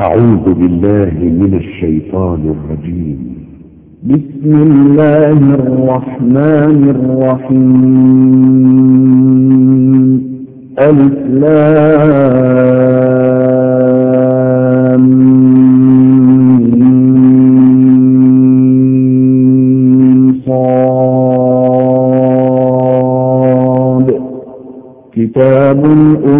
أعوذ بالله من الشيطان الرجيم. بسم الله الرحمن الرحيم. ألف لام. صاد. كتاب أنزل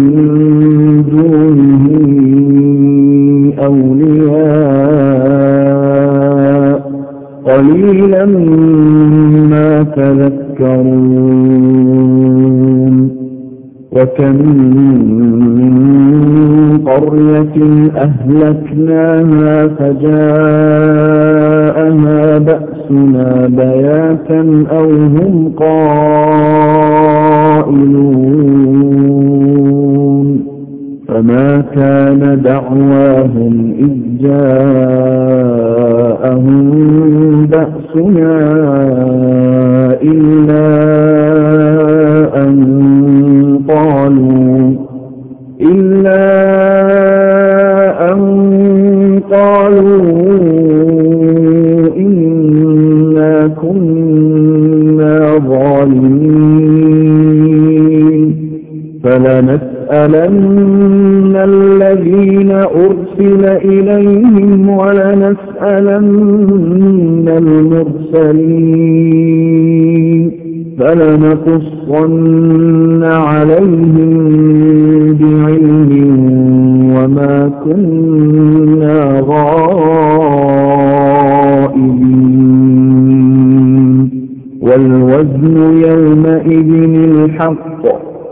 قرية أهلكناها فجاءها بأسنا بياتا أو هم قائلون فما كان دعواهم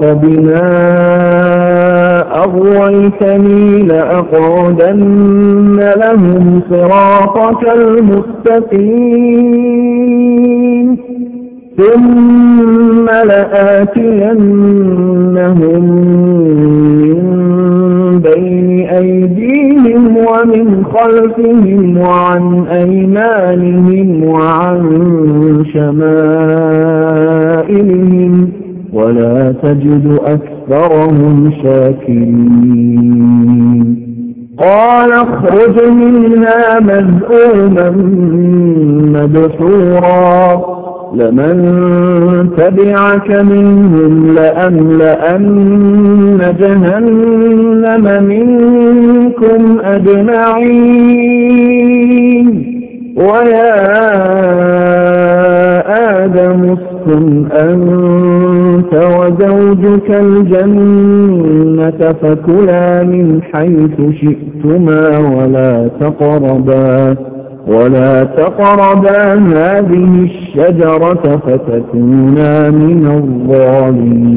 قال فبما أغويتني لأقعدن لهم صراطك المستقيم ثم لآتينهم من بين أيديهم ومن خلفهم وعن أيمانهم وعن شمائلهم ولا تجد أكثرهم شاكرين. قال اخرج منها مذءوما مدحورا لمن تبعك منهم لأملأن جهنم منكم أجمعين. ويا آدم اسكن أنت وزوجك الجنة فكلا من حيث شئتما ولا تقربا ولا تقربا هذه الشجرة فتكونا من الظالمين.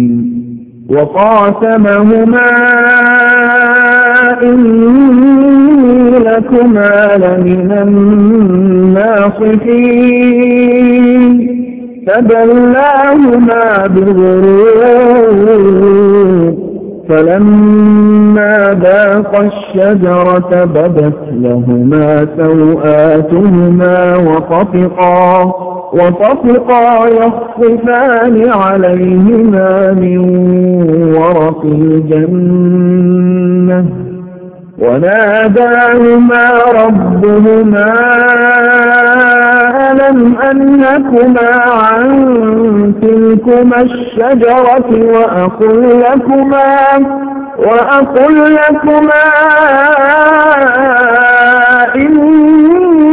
وقاسمهما إني لكما لمن الناصحين. فبلاهما بغرور فلما ذاق الشجرة بدت لهما سوآتهما وطفقا. وطفقا يخصفان عليهما من ورق الجنة. وناداهما ربهما ألم أنهكما عن تلكما الشجرة وأقل لكما وأقل لكما إن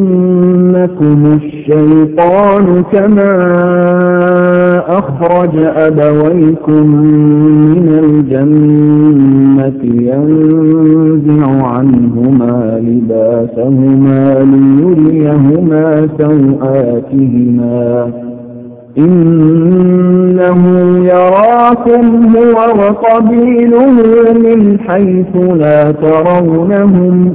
يفتننكم الشيطان كما أخرج أبويكم من الجنة ينزع عنهما لباسهما ليريهما سوآتهما إنه يراكم هو وقبيله من حيث لا ترونهم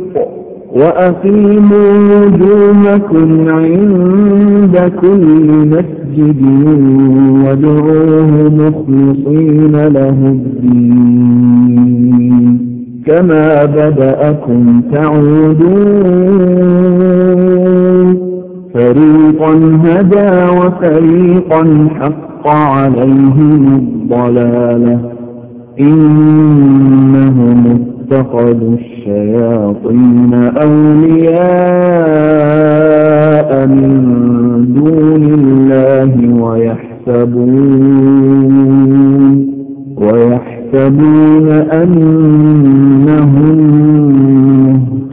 وأقيموا وجوهكم عند كل مسجد وادعوه مخلصين له الدين. كما بدأكم تعودون. فريقا هدى وفريقا حق عليهم الضلالة. إنهم اتخذوا الشياطين أولياء من دون الله ويحسبون ويحسبون أنهم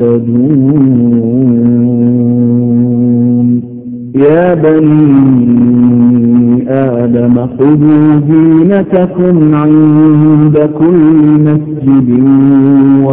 مهتدون. يا بني آدم خذوا زينتكم عند كل مسجد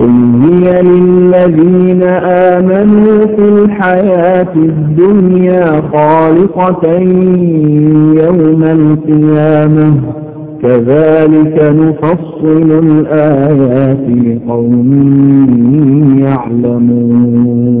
قل هي للذين آمنوا في الحياة الدنيا خالقة يوم القيامة كذلك نفصل الآيات لقوم يعلمون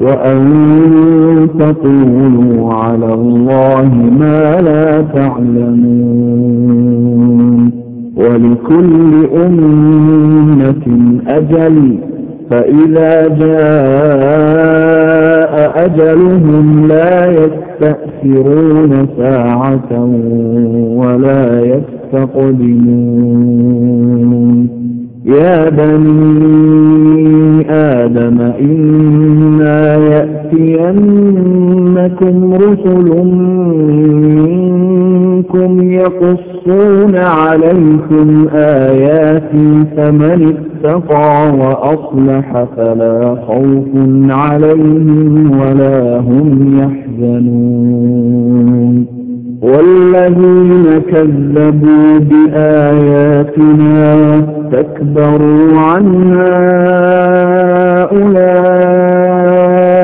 وأن تقولوا على الله ما لا تعلمون ولكل أمة أجل فإذا جاء أجلهم لا يستأثرون ساعة ولا يستقدمون. يا بني آدم إنا يأتينكم رسل منكم يقصون عليكم آياتي فمن اتقى وأصلح فلا خوف عليهم ولا هم يحزنون والذين كذبوا بآياتنا واستكبروا عنها أولئك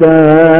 حتى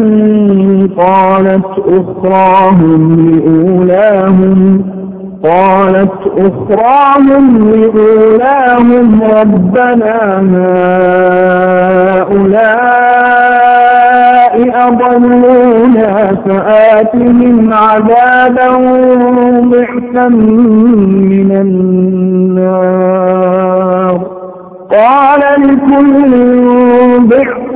قالت أخراهم لأولاهم قالت أخراهم لأولاهم ربنا هؤلاء أضلونا فآتهم عذابا ضعفا من النار. قال لكل ضعف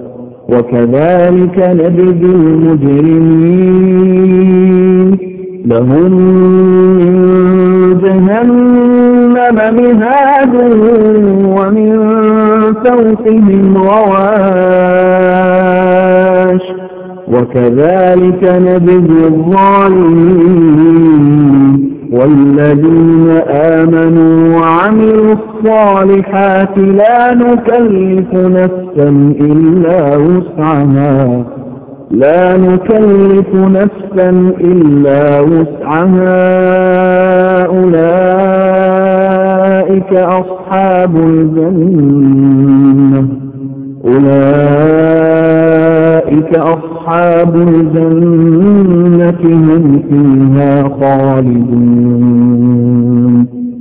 وكذلك نجد المجرمين. لهم من جهنم مهاد ومن فوقهم غواش. وكذلك نجد الظالمين. والذين آمنوا وعملوا الصالحات لا نكلف نفسا إلا وسعها. لا نكلف نفسا إلا وسعها. أولئك أصحاب الجنة. أولئك أصحاب الجنة هم فيها خالدون.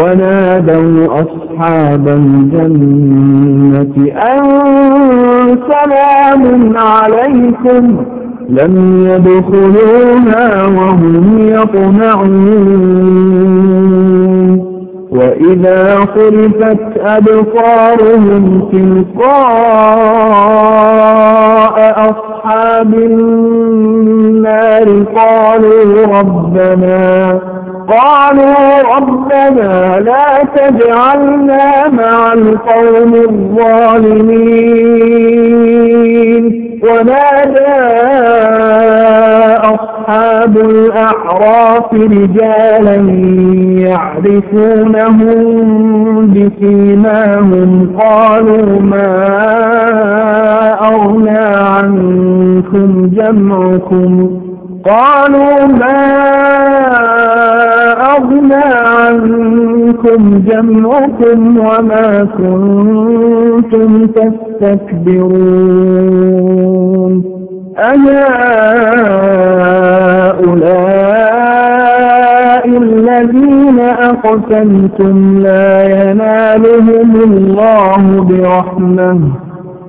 ونادوا أصحاب الجنة أن سلام عليكم لم يدخلوها وهم يطمعون وإذا خلفت أبصارهم تلقاء أصحاب النار قالوا ربنا قالوا ربنا لا تجعلنا مع القوم الظالمين ونادى أصحاب الأعراف رجالا يعرفونهم بسيماهم قالوا ما أغنى عنكم جمعكم قالوا ما أغنى عنكم جمعكم وما كنتم تستكبرون أهؤلاء الذين أقسمتم لا ينالهم الله برحمة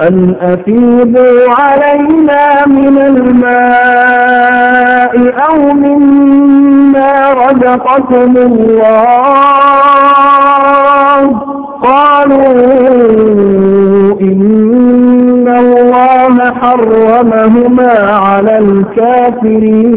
أن أفيضوا علينا من الماء أو مما رزقكم الله قالوا إن الله حرمهما على الكافرين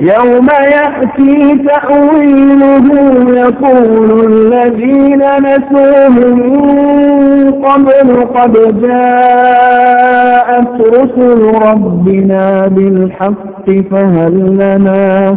يوم يأتي تأويله يقول الذين نسوه من قبل قد جاءت رسل ربنا بالحق فهل لنا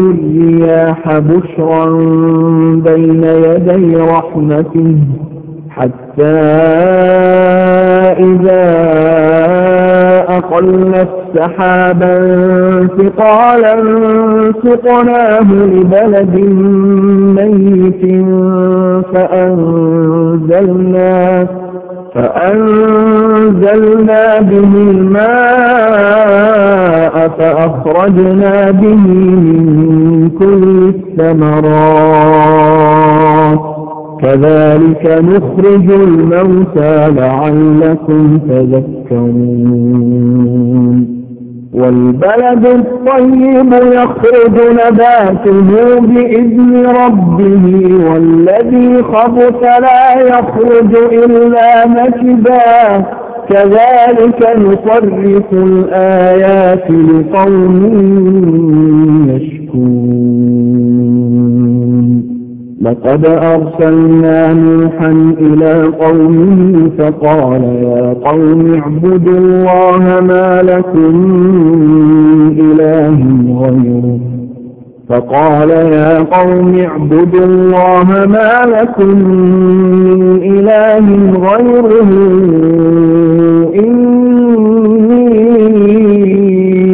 بشرا بين يدي رحمته حتى إذا أقلت سحابا ثقالا سقناه لبلد ميت فأنزلنا فأنزلنا به الماء فأخرجنا به من كل الثمرات كذلك نخرج الموتى لعلكم تذكرون. والبلد الطيب يخرج نباته بإذن ربه والذي خبث لا يخرج إلا نكدا كذلك نصرف الآيات لقوم يشكون ولقد أرسلنا نوحا إلى قومه فقال يا قوم اعبدوا الله ما لكم من إله غيره. فقال يا قوم اعبدوا الله ما لكم من إله غيره.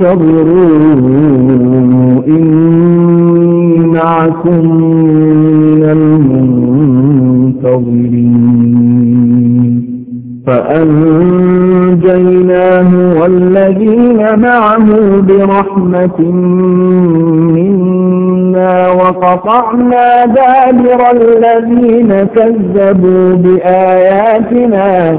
فانتظروا إني معكم من المنتظرين. فأنجيناه والذين معه برحمة منا وقطعنا دابر الذين كذبوا بآياتنا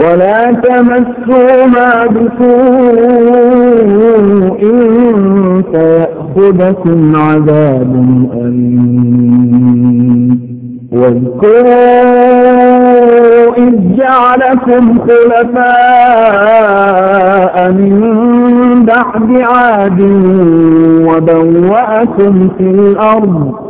ولا تمسوها بسوء فيأخذكم عذاب أليم. واذكروا إذ جعلكم خلفاء من بعد عاد وبوأكم في الأرض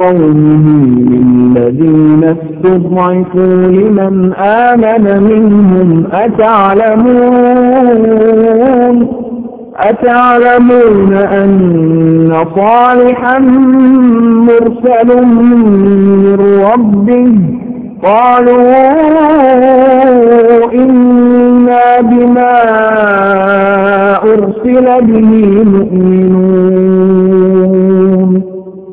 قومه للذين استضعفوا لمن آمن منهم أتعلمون؟ أتعلمون أن صالحا مرسل من ربه؟ قالوا إنا بما أرسل به مؤمنون.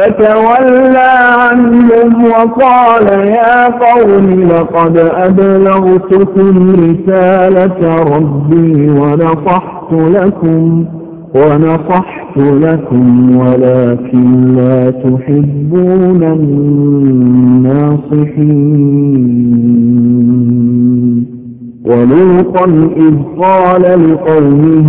فتولى عنهم وقال يا قوم لقد أبلغتكم رسالة ربي ونصحت لكم ونصحت لكم ولكن لا تحبون الناصحين. ولوطا إذ قال لقومه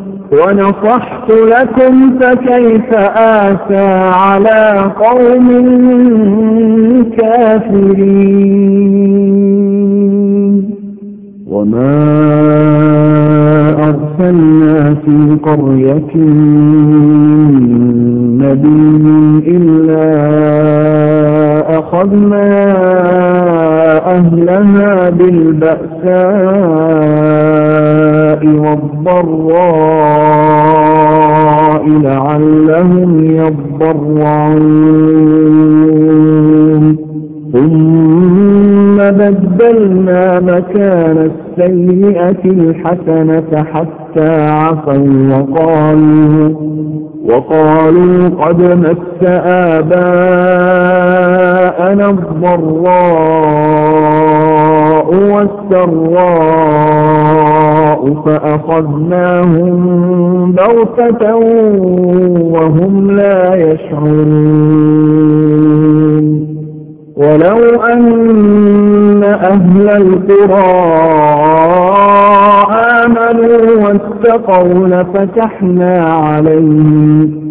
ونصحت لكم فكيف آسى على قوم كافرين. وما أرسلنا في قرية نبي إلا أخذنا أهلها بالبأساء. والضراء لعلهم يضرعون. ثم بدلنا مكان السيئة الحسنة حتى عفوا وقالوا وقالوا قد مس آباءنا الضراء والسراء فأخذناهم بغتة وهم لا يشعرون. ولو أن أهل القرى آمنوا واتقوا لفتحنا عليهم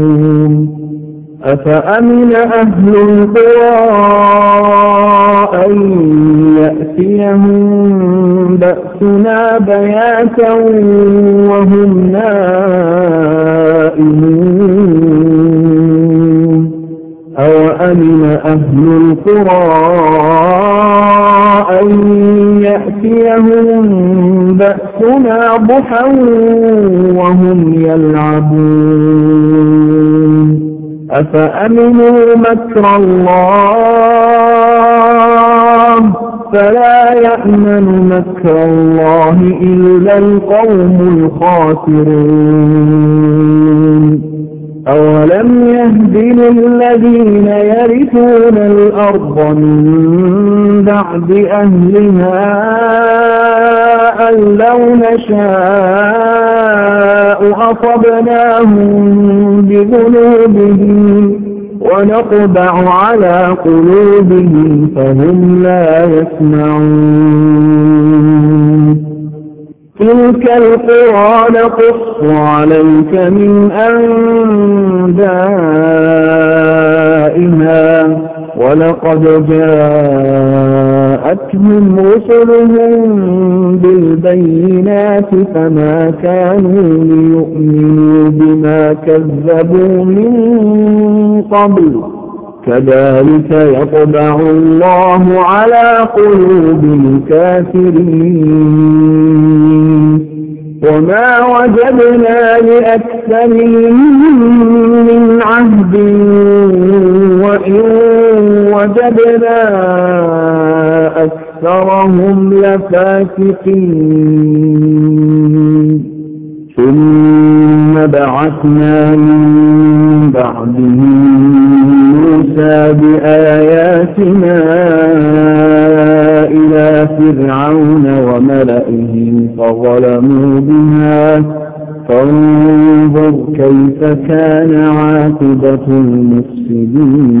أفأمن أهل القرى أن يأتيهم بأسنا بياتا وهم نائمون؟ أو أمن أهل القرى أن يأتيهم بأسنا ضحى وهم يلعبون؟ أفأمنوا مكر الله؟ فلا يأمن مكر الله إلا القوم الخاسرون. أولم يهد للذين يرثون الأرض من بعد أهلها أن لو نشاء أصبناهم بذنوبهم ونطبع على قلوبهم فهم لا يسمعون. تلك القرى نقص عليك من أنبائها. ولقد جاءتهم رسلهم بالبينات فما كانوا ليؤمنوا بما كذبوا من قبل. كذلك يطبع الله على قلوب الكافرين. وما وجدنا لأكثرهم من عهد وإن وجدنا أكثرهم لفاسقين. ثم بعثنا من بعدهم موسى بآياتنا إلى فرعون وملئه فظلموا بها. فانظر كيف كان عاقبة المفسدين.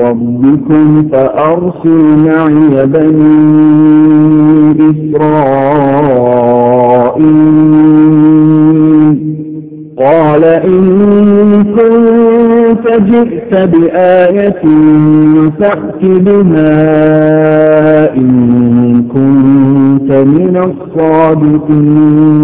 ربكم فأرسل معي بني إسرائيل قال إن كنت جئت بآية فأت بها إن كنت من الصادقين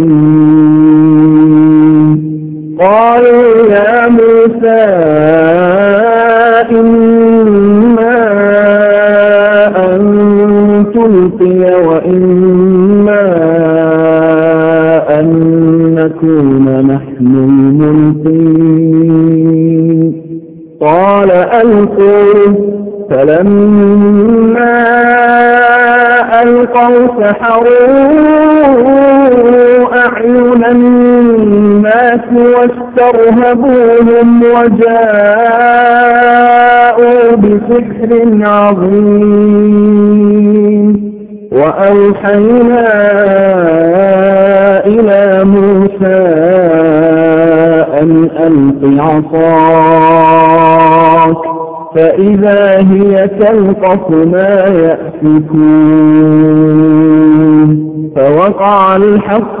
واسترهبوهم وجاءوا بسحر عظيم. وأوحينا إلى موسى أن ألق عصاك فإذا هي تلقف ما يأفكون. فوقع الحق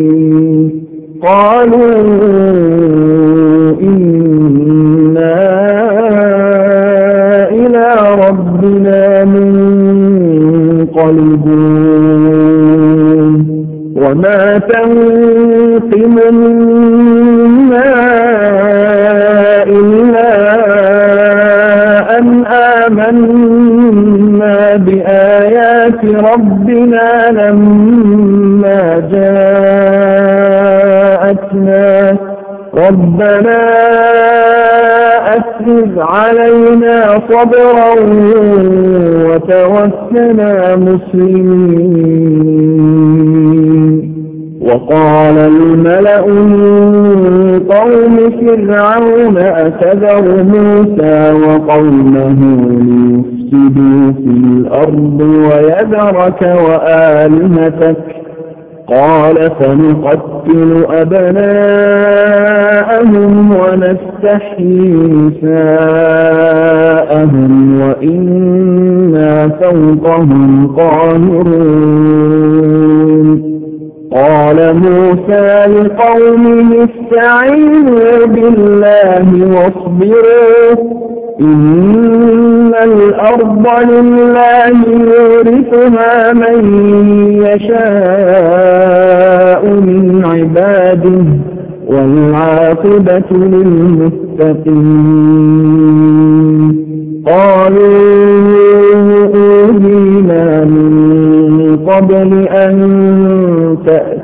وما تنقم منا إلا أن آمنا بآيات ربنا لما جاءتنا ربنا أسرد علينا صبرا وتوفنا مسلمين وقال الملأ من قوم فرعون أتذر موسى وقومه ليفسدوا في الأرض ويذرك وآلهتك قال فنقتل أبناءهم ونستحيي نساءهم وإنا فوقهم قاهرون قال موسى لقومه استعينوا بالله واصبروا. إن الأرض لله يورثها من يشاء من عباده والعاقبة للمتقين. قالوا أوذينا من قبل أن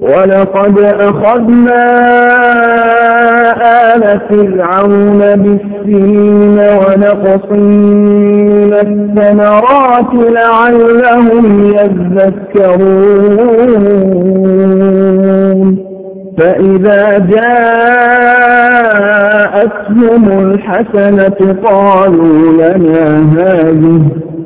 ولقد أخذنا آل فرعون بالسنين ونقص من الثمرات لعلهم يذكرون فإذا جاءتهم الحسنة قالوا لنا هذه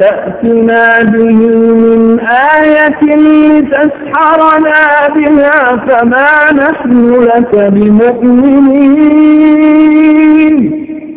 تأتنا به من آية لتسحرنا بها فما نحن لك بمؤمنين.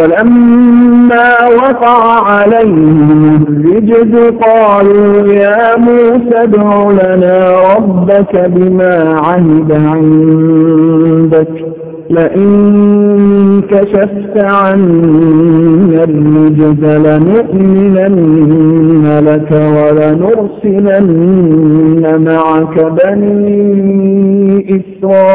ولما وقع عليهم الرجز قالوا يا موسى ادع لنا ربك بما عهد عندك. لئن كشفت عنا الرجز لنؤمنن لك ولنرسلن معك بني إسرائيل.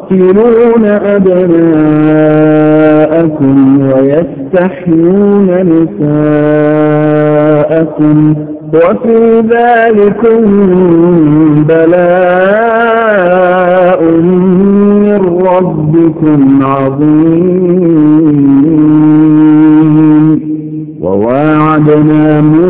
يقتلون أبناءكم ويستحيون نساءكم وفي ذلكم بلاء من ربكم عظيم.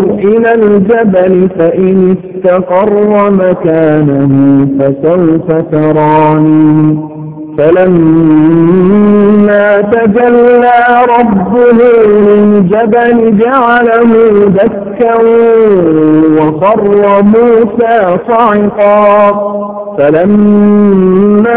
إلى الجبل فإن استقر مكانه فسوف تراني. فلما تجلى ربه للجبل جعله دكا وخر موسى صعقا. فلما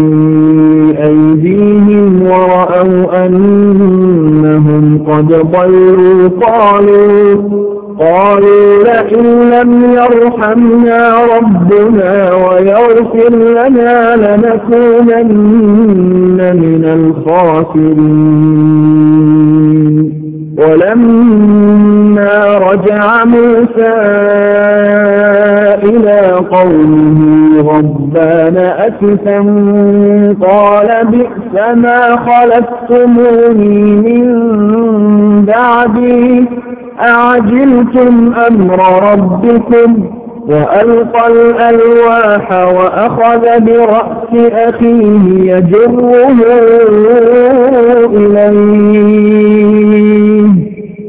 أنهم قد ضلوا قالوا قالوا لئن لم يرحمنا ربنا ويغفر لنا لنكونن من الخاسرين. ولما رجع موسى إلى قومه غضبان أسفا قال بئس ما خلفتموني من بعدي أعجلتم أمر ربكم وألقى الألواح وأخذ برأس أخيه يجره إليه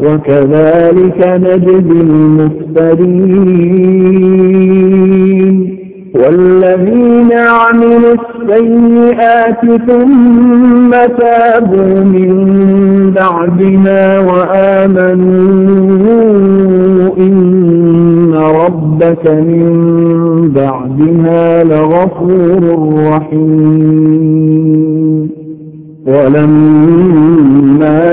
وكذلك نجزي المفترين والذين عملوا السيئات ثم تابوا من بعدها وآمنوا إن ربك من بعدها لغفور رحيم. ولما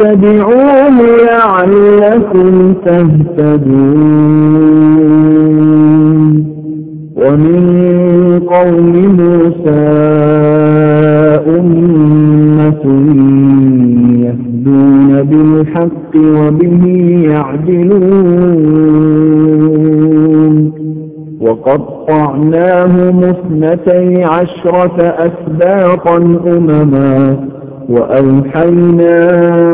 واتبعوه لعلكم تهتدون. ومن قوم موسى أمة يهدون بالحق وبه يعدلون. وقطعناهم اثنتي عشرة أسباطا أمما. وأوحينا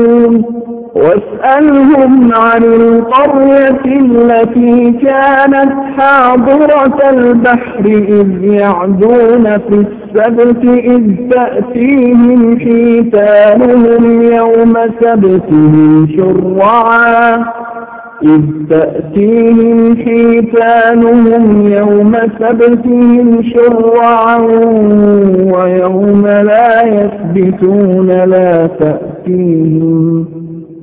واسألهم عن القرية التي كانت حاضرة البحر إذ يعدون في السبت إذ تأتيهم حيتانهم يوم سبتهم شرعا. إذ تأتيهم حيتانهم يوم سبتهم شرعا ويوم لا يثبتون لا تأتيهم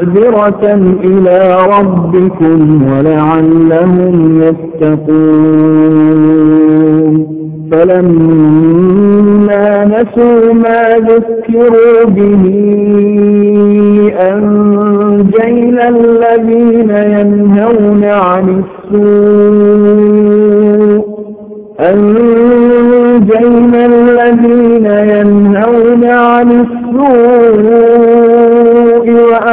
معذرة إلى ربكم ولعلهم يتقون. فلما نسوا ما ذكروا به أنجينا الذين ينهون عن السوء. أنجينا الذين ينهون عن السوء.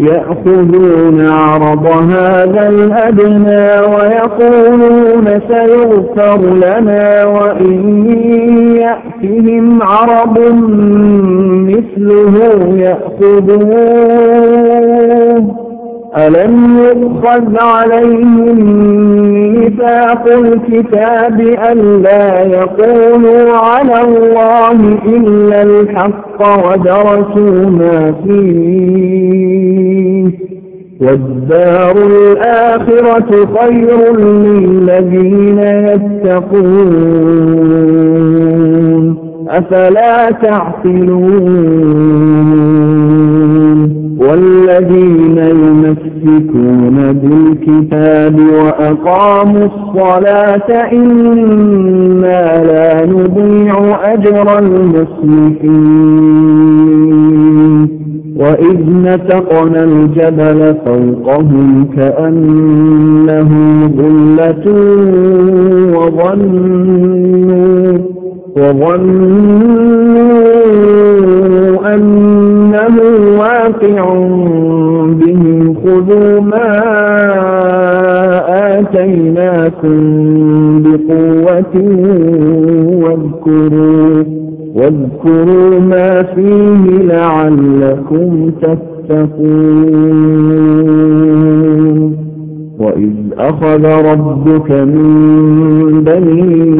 يأخذون عرض هذا الأدنى ويقولون سيغفر لنا وإن يأتهم عرض مثله يأخذوه. ألم يؤخذ عليهم ميثاق الكتاب ألا يقولوا على الله إلا الحق ودرسوا ما فيه. والدار الآخرة خير للذين يتقون. أفلا تعقلون؟ والذين يمسكون بالكتاب وأقاموا الصلاة إنا لا نضيع أجر المسلمين وإذ نتقنا الجبل فوقهم كأنه ظلة وظنوا وظنوا أنه واقع بهم خذوا ما آتيناكم بقوة واذكروا واذكروا ما فيه لعلكم تتقون. وإذ أخذ ربك من بني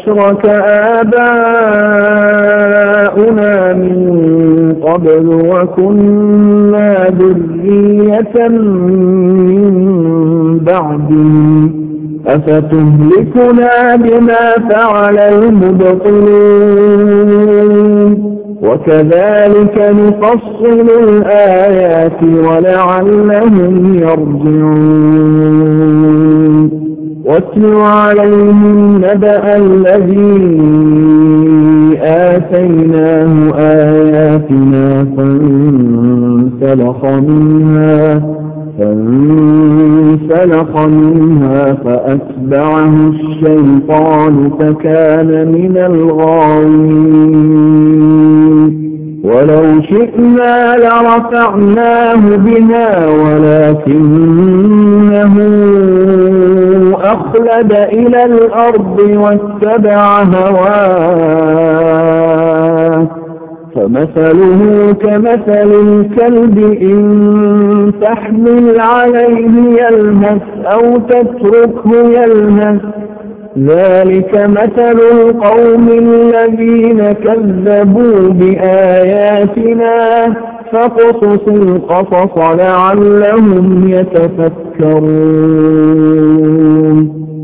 أشرك آباؤنا من قبل وكنا ذرية من بعدهم. أفتهلكنا بما فعل المبطلون. وكذلك نفصل الآيات ولعلهم يرجعون. واتل عليهم نبأ الذي آتيناه آياتنا فانسلخ منها فانسلخ منها فأتبعه الشيطان فكان من الغاوين. ولو شئنا لرفعناه بها ولكنه أخلد إلى الأرض واتبع هواه. فمثله كمثل الكلب إن تحمل عليه يلهث أو تتركه يلهث. ذلك مثل القوم الذين كذبوا بآياتنا. فاقصص القصص لعلهم يتفكرون.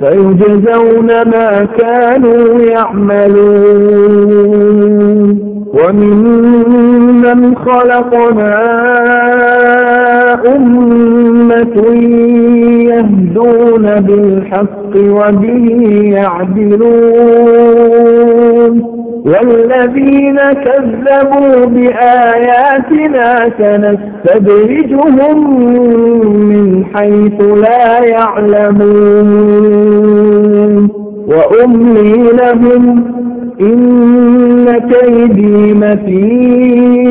فيجزون ما كانوا يعملون. ومن خلقنا أمة يهدون بالحق وبه يعدلون والذين كذبوا بآياتنا سنستدرجهم من حيث لا يعلمون وأملي لهم إن كيدي متين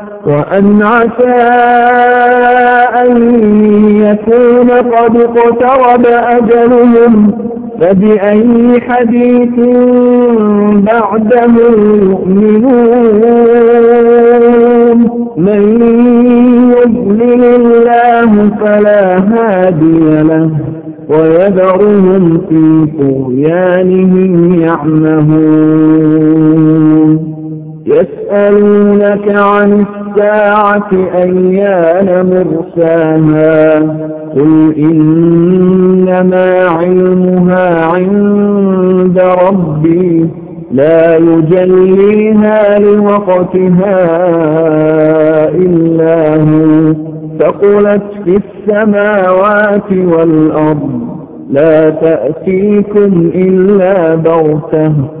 وأن عسى أن يكون قد اقترب أجلهم فبأي حديث بعده يؤمنون؟ من يضلل الله فلا هادي له ويذرهم في طغيانهم يعمهون. يسألونك عن الساعة أيان مرساها. قل إنما علمها عند ربي. لا يجليها لوقتها إلا هو. ثقلت في السماوات والأرض. لا تأتيكم إلا بغتة.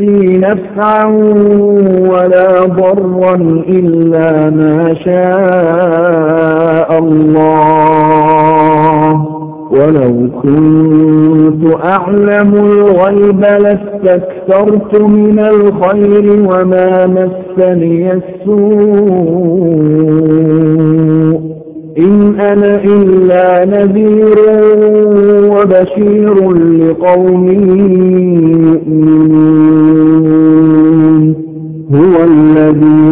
نفعا ولا ضرا إلا ما شاء الله. ولو كنت أعلم الغيب لاستكثرت من الخير وما مسني السوء. إن أنا إلا نذير وبشير لقوم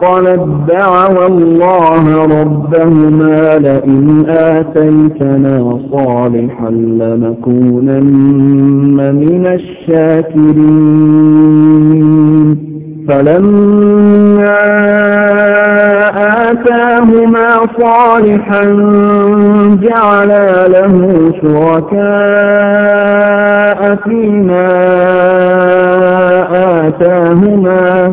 أثقلت دعوا الله ربهما لئن آتيتنا صالحا لنكونن من الشاكرين. فلما آتاهما صالحا جعلا له شركاء فيما آتاهما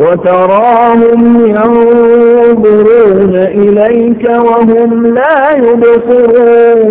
وتراهم ينظرون إليك وهم لا يبصرون.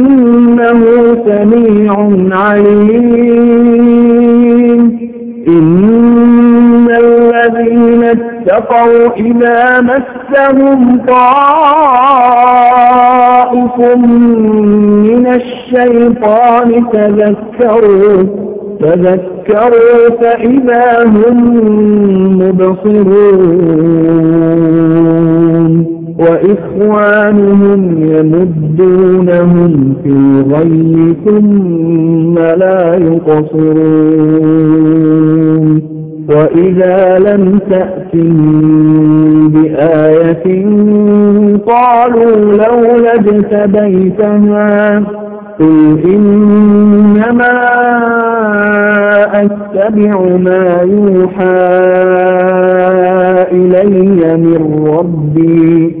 اتقوا إذا مسهم طائف من الشيطان تذكروا تذكروا فإذا هم مبصرون. وإخوانهم يمدونهم في الغي ثم لا يقصرون. وإذا لم تأتهم بآية قالوا لولا اجتبيتها قل إنما أتبع ما يوحى إلي من ربي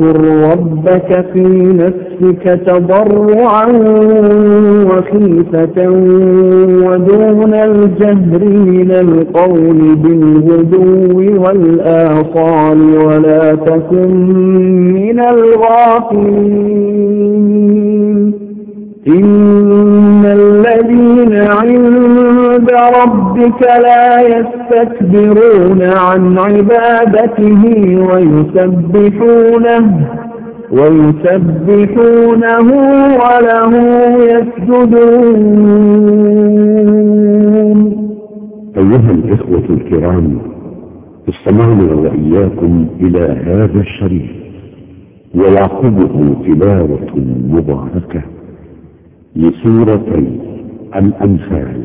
واذكر ربك في نفسك تضرعا وخيفة ودون الجهر من القول بالغدو والآصال ولا تكن من الغافلين. إن الذين عند ربك لا يستكبرون عن عبادته ويسبحونه ويسبحونه وله يسجدون. أيها الإخوة الكرام استمعنا وإياكم إلى هذا الشريف ويعقبه تلاوة مباركة لسورتي الأنفال.